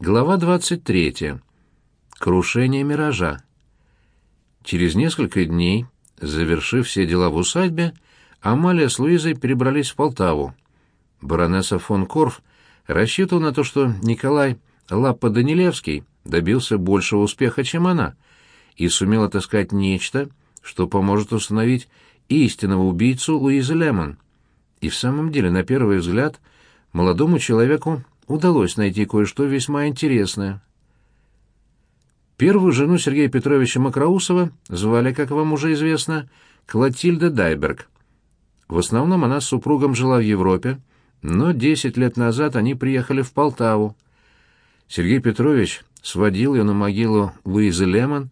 Глава 23. Крушение миража. Через несколько дней, завершив все дела в усадьбе, Амалия с Луизой перебрались в Полтаву. Баронесса фон Корф рассчитывал на то, что Николай Лаппа-Данилевский добился большего успеха, чем она, и сумел отыскать нечто, что поможет установить истинного убийцу Луизы Лемон. И в самом деле, на первый взгляд, молодому человеку удалось найти кое-что весьма интересное. Первую жену Сергея Петровича Макроусова звали, как вам уже известно, Клотильда Дайберг. В основном она с супругом жила в Европе, но десять лет назад они приехали в Полтаву. Сергей Петрович сводил ее на могилу Луизы Лемон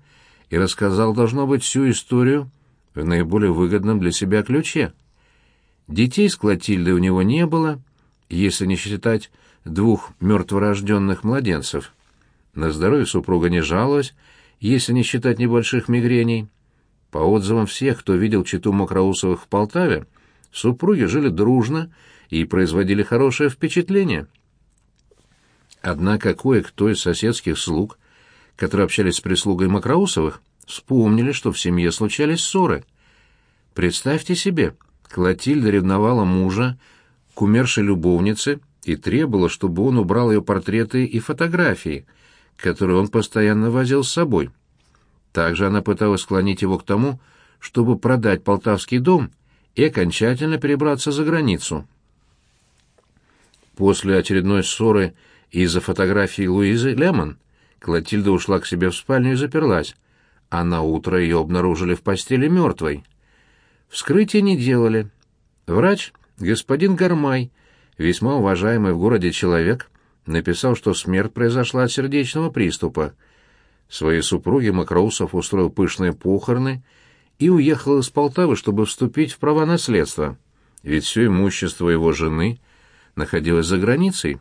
и рассказал, должно быть, всю историю в наиболее выгодном для себя ключе. Детей с Клотильдой у него не было, если не считать двух мертворожденных младенцев. На здоровье супруга не жаловалась, если не считать небольших мигрений. По отзывам всех, кто видел читу Мокроусовых в Полтаве, супруги жили дружно и производили хорошее впечатление. Однако кое-кто из соседских слуг, которые общались с прислугой Макроусовых, вспомнили, что в семье случались ссоры. Представьте себе, Клотильда ревновала мужа к умершей любовнице и требовала, чтобы он убрал ее портреты и фотографии, которые он постоянно возил с собой. Также она пыталась склонить его к тому, чтобы продать полтавский дом и окончательно перебраться за границу. После очередной ссоры из-за фотографии Луизы Лемон Клотильда ушла к себе в спальню и заперлась, а на утро ее обнаружили в постели мертвой. Вскрытие не делали. Врач, господин Гармай, весьма уважаемый в городе человек, написал, что смерть произошла от сердечного приступа. Своей супруге Макроусов устроил пышные похороны и уехал из Полтавы, чтобы вступить в права наследства, ведь все имущество его жены находилось за границей.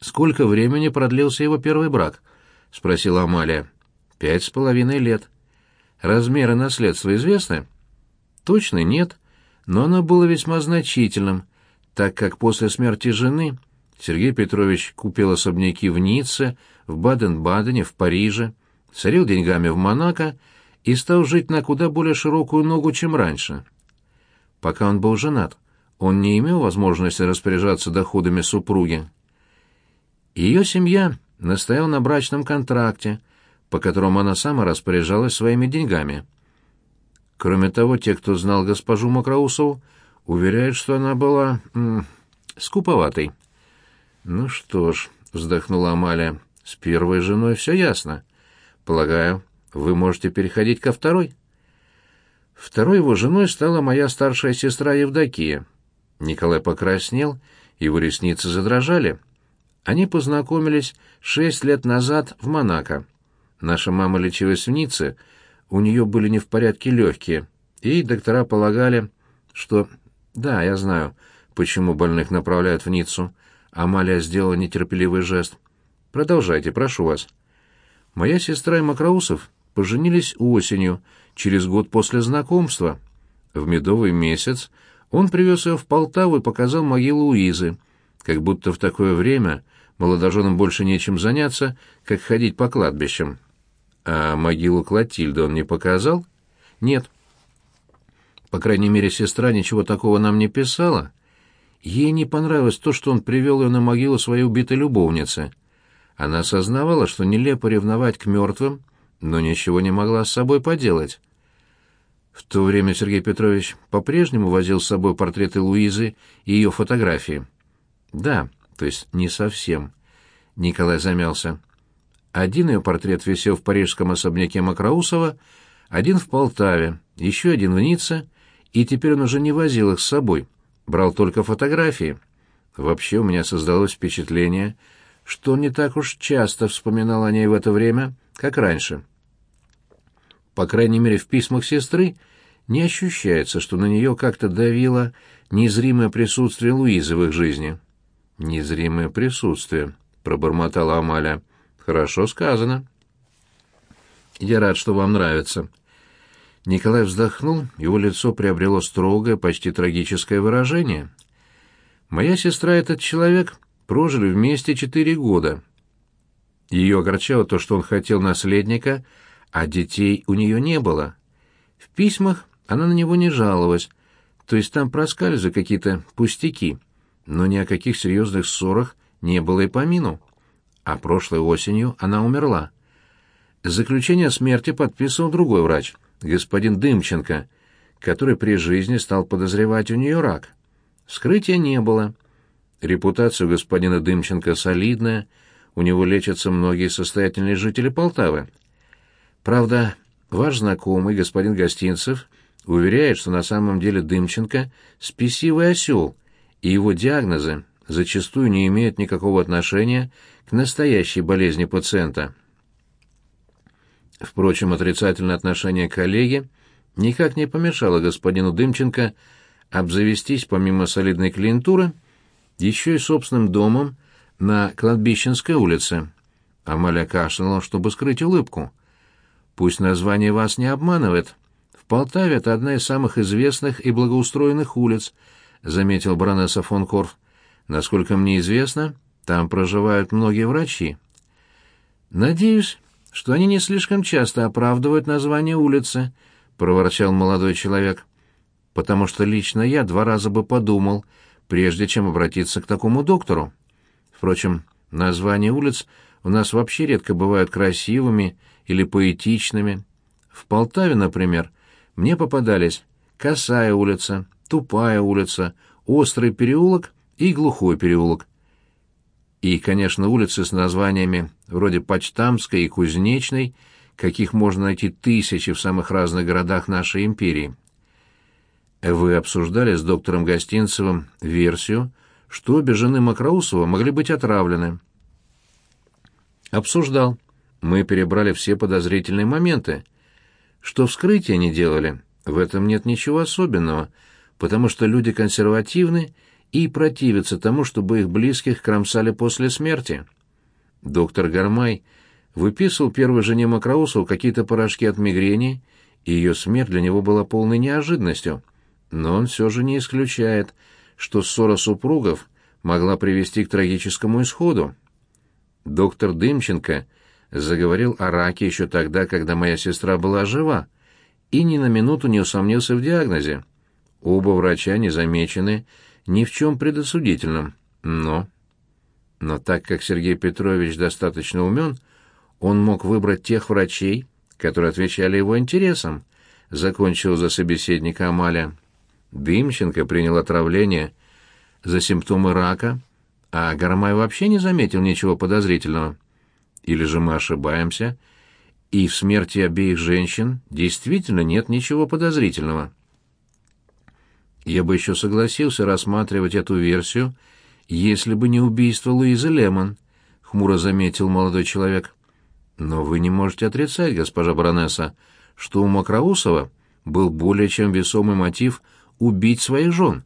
«Сколько времени продлился его первый брак?» — спросила Амалия. «Пять с половиной лет». «Размеры наследства известны?» «Точно нет, но оно было весьма значительным — так как после смерти жены Сергей Петрович купил особняки в Ницце, в Баден-Бадене, в Париже, царил деньгами в Монако и стал жить на куда более широкую ногу, чем раньше. Пока он был женат, он не имел возможности распоряжаться доходами супруги. Ее семья настояла на брачном контракте, по которому она сама распоряжалась своими деньгами. Кроме того, те, кто знал госпожу Макроусову, Уверяет, что она была... М, скуповатой. «Ну что ж», — вздохнула Амалия, — «с первой женой все ясно. Полагаю, вы можете переходить ко второй?» Второй его женой стала моя старшая сестра Евдокия. Николай покраснел, его ресницы задрожали. Они познакомились шесть лет назад в Монако. Наша мама лечилась в Ницце, у нее были не в порядке легкие, и доктора полагали, что «Да, я знаю, почему больных направляют в Ниццу». Амалия сделала нетерпеливый жест. «Продолжайте, прошу вас». «Моя сестра и Макроусов поженились осенью, через год после знакомства. В медовый месяц он привез ее в Полтаву и показал могилу Луизы, как будто в такое время молодоженам больше нечем заняться, как ходить по кладбищам. А могилу Клотильды он не показал? Нет. По крайней мере, сестра ничего такого нам не писала. Ей не понравилось то, что он привел ее на могилу своей убитой любовницы. Она осознавала, что нелепо ревновать к мертвым, но ничего не могла с собой поделать. В то время Сергей Петрович по-прежнему возил с собой портреты Луизы и ее фотографии. Да, то есть не совсем. Николай замялся. Один ее портрет висел в парижском особняке Макроусова, один в Полтаве, еще один в Ницце — и теперь он уже не возил их с собой, брал только фотографии. Вообще у меня создалось впечатление, что он не так уж часто вспоминал о ней в это время, как раньше. По крайней мере, в письмах сестры не ощущается, что на нее как-то давило незримое присутствие Луизы в их жизни. «Незримое присутствие», — пробормотала Амаля. «Хорошо сказано». «Я рад, что вам нравится», Николай вздохнул, его лицо приобрело строгое, почти трагическое выражение. «Моя сестра — этот человек, прожили вместе четыре года. Ее огорчало то, что он хотел наследника, а детей у нее не было. В письмах она на него не жаловалась, то есть там проскальзывали какие-то пустяки, но ни о каких серьезных ссорах не было и помину. А прошлой осенью она умерла. Заключение о смерти подписывал другой врач, господин Дымченко, который при жизни стал подозревать у нее рак. Вскрытия не было. Репутация у господина Дымченко солидная, у него лечатся многие состоятельные жители Полтавы. Правда, ваш знакомый, господин Гостинцев, уверяет, что на самом деле Дымченко — спесивый осел, и его диагнозы зачастую не имеют никакого отношения к настоящей болезни пациента. Впрочем, отрицательное отношение коллеги никак не помешало господину Дымченко обзавестись, помимо солидной клиентуры, еще и собственным домом на Кладбищенской улице. Амалия кашляла, чтобы скрыть улыбку. «Пусть название вас не обманывает. В Полтаве это одна из самых известных и благоустроенных улиц», — заметил баронесса фон Корф. «Насколько мне известно, там проживают многие врачи». «Надеюсь, что они не слишком часто оправдывают название улицы», — проворчал молодой человек. «Потому что лично я два раза бы подумал, прежде чем обратиться к такому доктору. Впрочем, названия улиц у нас вообще редко бывают красивыми или поэтичными. В Полтаве, например, мне попадались Косая улица, Тупая улица, Острый переулок и Глухой переулок. И, конечно, улицы с названиями вроде Почтамской и Кузнечной, каких можно найти тысячи в самых разных городах нашей империи. Вы обсуждали с доктором Гостинцевым версию, что обе жены Макроусова могли быть отравлены. Обсуждал. Мы перебрали все подозрительные моменты. Что вскрытия не делали, в этом нет ничего особенного, потому что люди консервативны и противятся тому, чтобы их близких кромсали после смерти. Доктор Гармай выписывал первой жене Макроусову какие-то порошки от мигрени, и ее смерть для него была полной неожиданностью. Но он все же не исключает, что ссора супругов могла привести к трагическому исходу. Доктор Дымченко заговорил о раке еще тогда, когда моя сестра была жива, и ни на минуту не усомнился в диагнозе. Оба врача не замечены ни в чем предосудительном, но... Но так как Сергей Петрович достаточно умен, он мог выбрать тех врачей, которые отвечали его интересам, закончил за собеседника Амаля. Дымченко принял отравление за симптомы рака, а Гармай вообще не заметил ничего подозрительного. Или же мы ошибаемся, и в смерти обеих женщин действительно нет ничего подозрительного. Я бы еще согласился рассматривать эту версию, если бы не убийство Луизы Лемон, — хмуро заметил молодой человек. Но вы не можете отрицать, госпожа баронесса, что у Макроусова был более чем весомый мотив убить своих жен,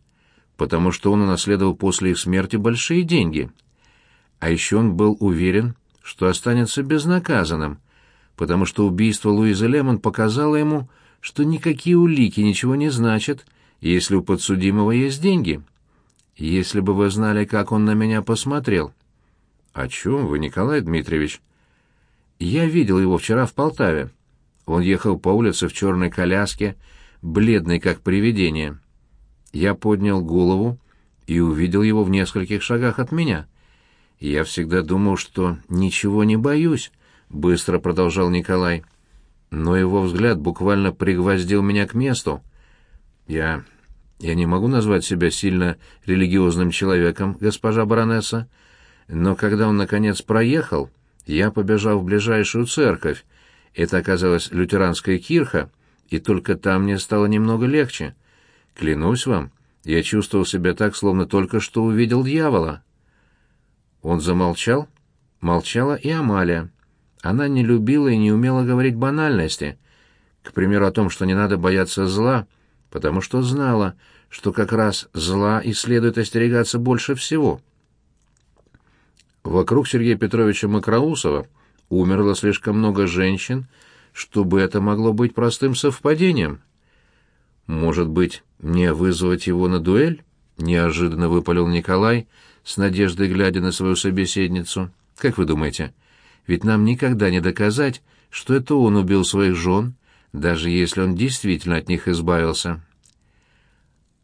потому что он унаследовал после их смерти большие деньги. А еще он был уверен, что останется безнаказанным, потому что убийство Луизы Лемон показало ему, что никакие улики ничего не значат, если у подсудимого есть деньги. Если бы вы знали, как он на меня посмотрел. О чем вы, Николай Дмитриевич? Я видел его вчера в Полтаве. Он ехал по улице в черной коляске, бледный как привидение. Я поднял голову и увидел его в нескольких шагах от меня. Я всегда думал, что ничего не боюсь, быстро продолжал Николай. Но его взгляд буквально пригвоздил меня к месту. Я я не могу назвать себя сильно религиозным человеком, госпожа баронесса, но когда он, наконец, проехал, я побежал в ближайшую церковь. Это оказалась лютеранская кирха, и только там мне стало немного легче. Клянусь вам, я чувствовал себя так, словно только что увидел дьявола. Он замолчал. Молчала и Амалия. Она не любила и не умела говорить банальности. К примеру, о том, что не надо бояться зла — потому что знала, что как раз зла и следует остерегаться больше всего. Вокруг Сергея Петровича Макроусова умерло слишком много женщин, чтобы это могло быть простым совпадением. Может быть, мне вызвать его на дуэль? Неожиданно выпалил Николай, с надеждой глядя на свою собеседницу. «Как вы думаете? Ведь нам никогда не доказать, что это он убил своих жен, даже если он действительно от них избавился».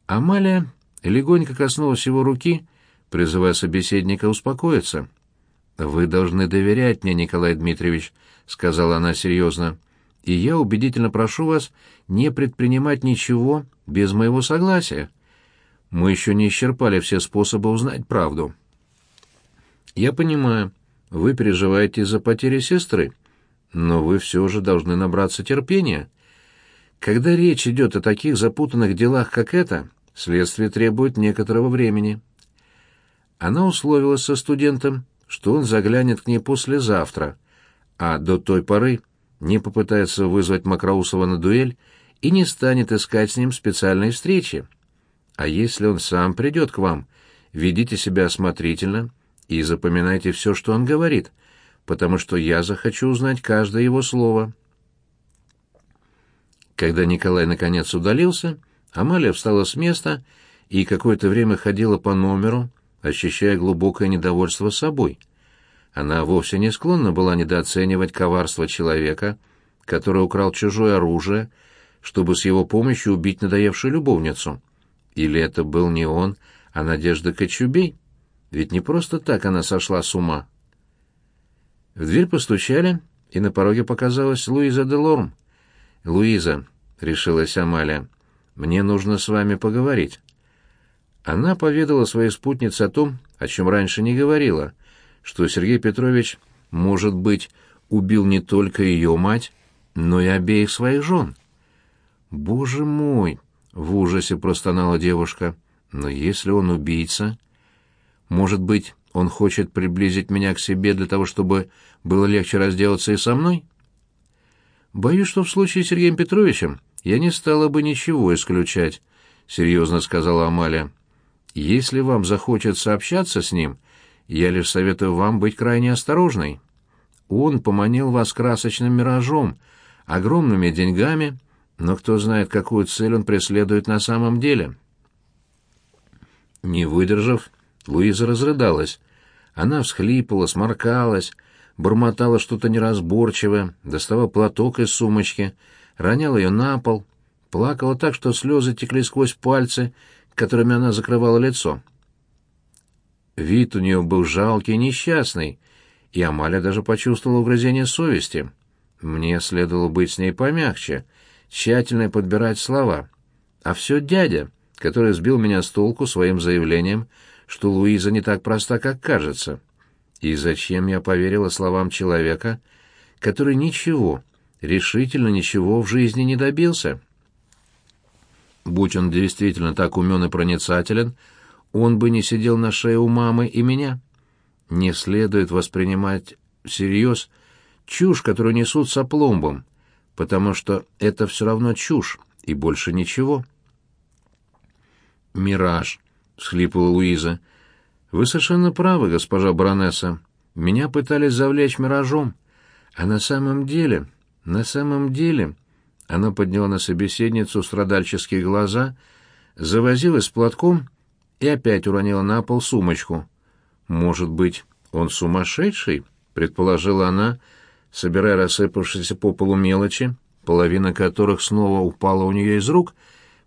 Амалия легонько коснулась его руки, призывая собеседника успокоиться. «Вы должны доверять мне, Николай Дмитриевич», — сказала она серьезно. «И я убедительно прошу вас не предпринимать ничего без моего согласия. Мы еще не исчерпали все способы узнать правду». «Я понимаю, вы переживаете из-за потери сестры, но вы все же должны набраться терпения. Когда речь идет о таких запутанных делах, как это, следствие требует некоторого времени». Она условилась со студентом, что он заглянет к ней послезавтра, а до той поры не попытается вызвать Макроусова на дуэль и не станет искать с ним специальной встречи. А если он сам придет к вам, ведите себя осмотрительно и запоминайте все, что он говорит, потому что я захочу узнать каждое его слово. Когда Николай наконец удалился, Амалия встала с места и какое-то время ходила по номеру, ощущая глубокое недовольство собой. Она вовсе не склонна была недооценивать коварство человека, который украл чужое оружие, чтобы с его помощью убить надоевшую любовницу. Или это был не он, а Надежда Кочубей? Ведь не просто так она сошла с ума. В дверь постучали, и на пороге показалась Луиза де Лорм. «Луиза», — решилась Амалия, — «мне нужно с вами поговорить». Она поведала своей спутнице о том, о чем раньше не говорила, что Сергей Петрович, может быть, убил не только ее мать, но и обеих своих жен. «Боже мой!» — в ужасе простонала девушка. «Но если он убийца...» «Может быть, он хочет приблизить меня к себе для того, чтобы было легче разделаться и со мной?» «Боюсь, что в случае с Сергеем Петровичем я не стала бы ничего исключать», — серьезно сказала Амалия. Если вам захочется общаться с ним, я лишь советую вам быть крайне осторожной. Он поманил вас красочным миражом, огромными деньгами, но кто знает, какую цель он преследует на самом деле. Не выдержав, Луиза разрыдалась. Она всхлипала, сморкалась, бормотала что-то неразборчивое, доставала платок из сумочки, роняла ее на пол, плакала так, что слезы текли сквозь пальцы, которыми она закрывала лицо. Вид у нее был жалкий и несчастный, и Амаля даже почувствовала угрызение совести. Мне следовало быть с ней помягче, тщательно подбирать слова. А все дядя, который сбил меня с толку своим заявлением, что Луиза не так проста, как кажется. И зачем я поверила словам человека, который ничего, решительно ничего в жизни не добился?» Будь он действительно так умен и проницателен, он бы не сидел на шее у мамы и меня. Не следует воспринимать всерьез чушь, которую несут с опломбом, потому что это все равно чушь и больше ничего. «Мираж», — всхлипывала Луиза. «Вы совершенно правы, госпожа баронесса. Меня пытались завлечь миражом. А на самом деле, на самом деле...» Она подняла на собеседницу страдальческие глаза, завозилась платком и опять уронила на пол сумочку. «Может быть, он сумасшедший?» — предположила она, собирая рассыпавшиеся по полу мелочи, половина которых снова упала у нее из рук,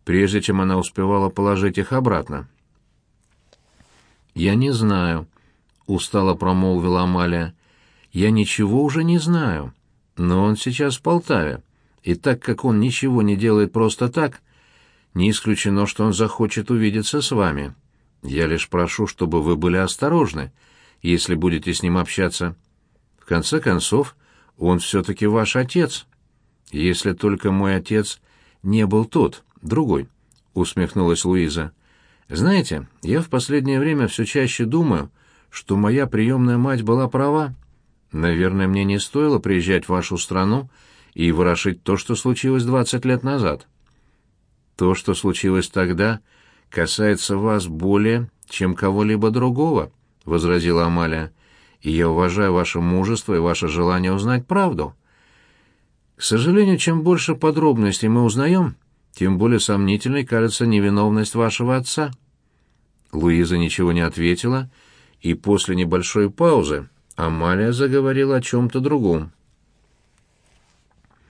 прежде чем она успевала положить их обратно. «Я не знаю», — устало промолвила Амалия. «Я ничего уже не знаю, но он сейчас в Полтаве. И так как он ничего не делает просто так, не исключено, что он захочет увидеться с вами. Я лишь прошу, чтобы вы были осторожны, если будете с ним общаться. В конце концов, он все-таки ваш отец. Если только мой отец не был тот, другой, — усмехнулась Луиза. Знаете, я в последнее время все чаще думаю, что моя приемная мать была права. Наверное, мне не стоило приезжать в вашу страну, — и ворошить то, что случилось двадцать лет назад. То, что случилось тогда, касается вас более, чем кого-либо другого, — возразила Амалия, — и я уважаю ваше мужество и ваше желание узнать правду. К сожалению, чем больше подробностей мы узнаем, тем более сомнительной кажется невиновность вашего отца. Луиза ничего не ответила, и после небольшой паузы Амалия заговорила о чем-то другом.